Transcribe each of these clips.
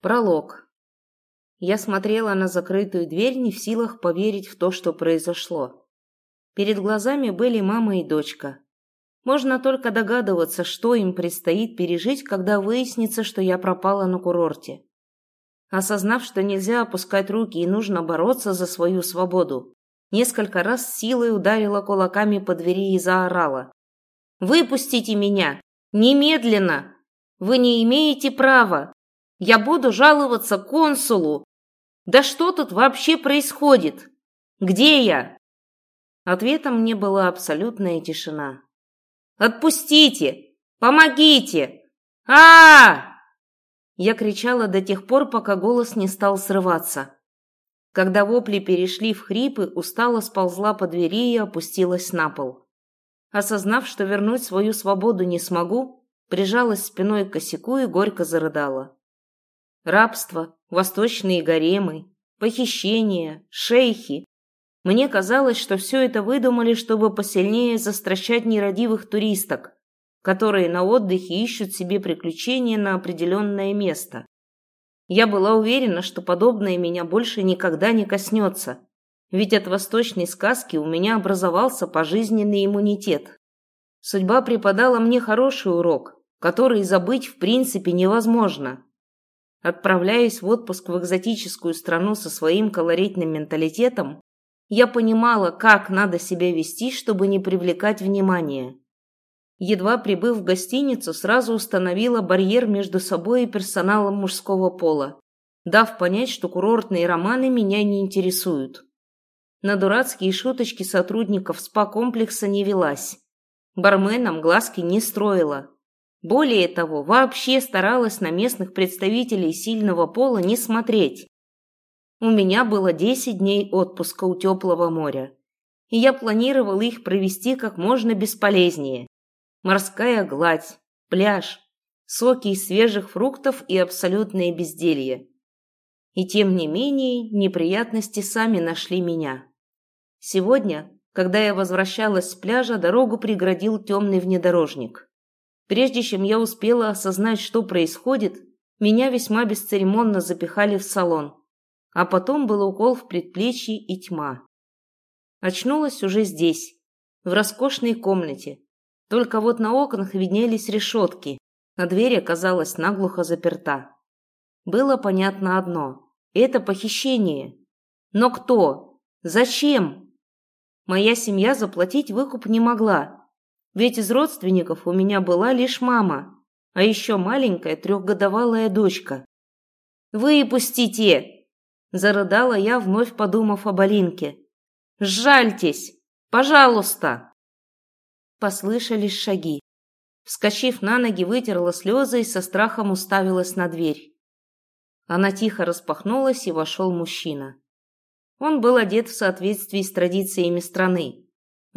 Пролог. Я смотрела на закрытую дверь, не в силах поверить в то, что произошло. Перед глазами были мама и дочка. Можно только догадываться, что им предстоит пережить, когда выяснится, что я пропала на курорте. Осознав, что нельзя опускать руки и нужно бороться за свою свободу, несколько раз силой ударила кулаками по двери и заорала. «Выпустите меня! Немедленно! Вы не имеете права! Я буду жаловаться консулу. Да что тут вообще происходит? Где я? Ответом мне была абсолютная тишина. Отпустите! Помогите! А, -а, -а Я кричала до тех пор, пока голос не стал срываться. Когда вопли перешли в хрипы, устало сползла по двери и опустилась на пол. Осознав, что вернуть свою свободу не смогу, прижалась спиной к косяку и горько зарыдала. Рабство, восточные гаремы, похищения, шейхи. Мне казалось, что все это выдумали, чтобы посильнее застращать нерадивых туристок, которые на отдыхе ищут себе приключения на определенное место. Я была уверена, что подобное меня больше никогда не коснется, ведь от восточной сказки у меня образовался пожизненный иммунитет. Судьба преподала мне хороший урок, который забыть в принципе невозможно. Отправляясь в отпуск в экзотическую страну со своим колоритным менталитетом, я понимала, как надо себя вести, чтобы не привлекать внимания. Едва прибыв в гостиницу, сразу установила барьер между собой и персоналом мужского пола, дав понять, что курортные романы меня не интересуют. На дурацкие шуточки сотрудников спа-комплекса не велась. Барменам глазки не строила, более того, вообще старалась на местных представителей сильного пола не смотреть. У меня было 10 дней отпуска у теплого моря, и я планировала их провести как можно бесполезнее. Морская гладь, пляж, соки из свежих фруктов и абсолютное безделье. И тем не менее, неприятности сами нашли меня. Сегодня, когда я возвращалась с пляжа, дорогу преградил темный внедорожник. Прежде чем я успела осознать, что происходит, меня весьма бесцеремонно запихали в салон, а потом был укол в предплечье и тьма. Очнулась уже здесь, в роскошной комнате. Только вот на окнах виднелись решетки, а дверь оказалась наглухо заперта. Было понятно одно – это похищение. Но кто? Зачем? Моя семья заплатить выкуп не могла, ведь из родственников у меня была лишь мама, а еще маленькая трехгодовалая дочка. «Выпустите!» – зарыдала я, вновь подумав об Алинке. «Сжальтесь! Пожалуйста!» Послышались шаги. Вскочив на ноги, вытерла слезы и со страхом уставилась на дверь. Она тихо распахнулась, и вошел мужчина. Он был одет в соответствии с традициями страны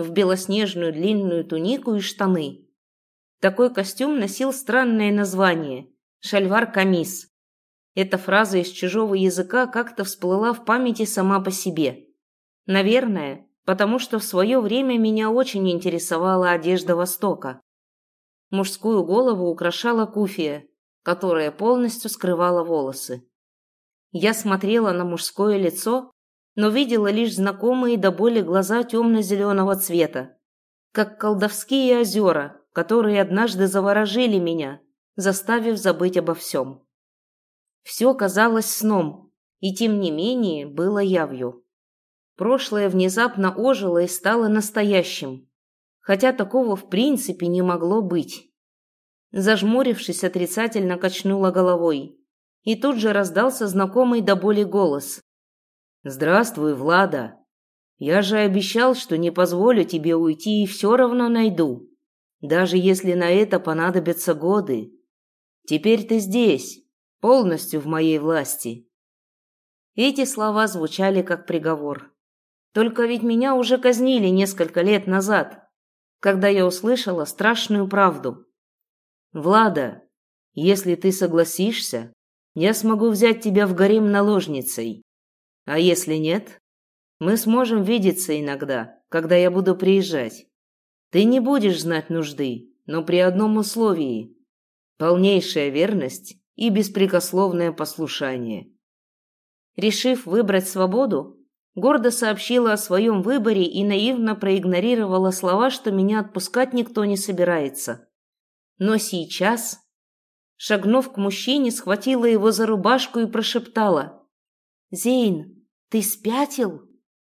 в белоснежную длинную тунику и штаны. Такой костюм носил странное название – шальвар-камис. Эта фраза из чужого языка как-то всплыла в памяти сама по себе. Наверное, потому что в свое время меня очень интересовала одежда Востока. Мужскую голову украшала куфия, которая полностью скрывала волосы. Я смотрела на мужское лицо но видела лишь знакомые до боли глаза темно-зеленого цвета, как колдовские озера, которые однажды заворожили меня, заставив забыть обо всем. Все казалось сном, и тем не менее было явью. Прошлое внезапно ожило и стало настоящим, хотя такого в принципе не могло быть. Зажмурившись, отрицательно качнула головой, и тут же раздался знакомый до боли голос. «Здравствуй, Влада. Я же обещал, что не позволю тебе уйти и все равно найду, даже если на это понадобятся годы. Теперь ты здесь, полностью в моей власти». Эти слова звучали как приговор. Только ведь меня уже казнили несколько лет назад, когда я услышала страшную правду. «Влада, если ты согласишься, я смогу взять тебя в гарем наложницей. А если нет, мы сможем видеться иногда, когда я буду приезжать. Ты не будешь знать нужды, но при одном условии. Полнейшая верность и беспрекословное послушание. Решив выбрать свободу, гордо сообщила о своем выборе и наивно проигнорировала слова, что меня отпускать никто не собирается. Но сейчас, шагнув к мужчине, схватила его за рубашку и прошептала. «Зейн, ты спятил?»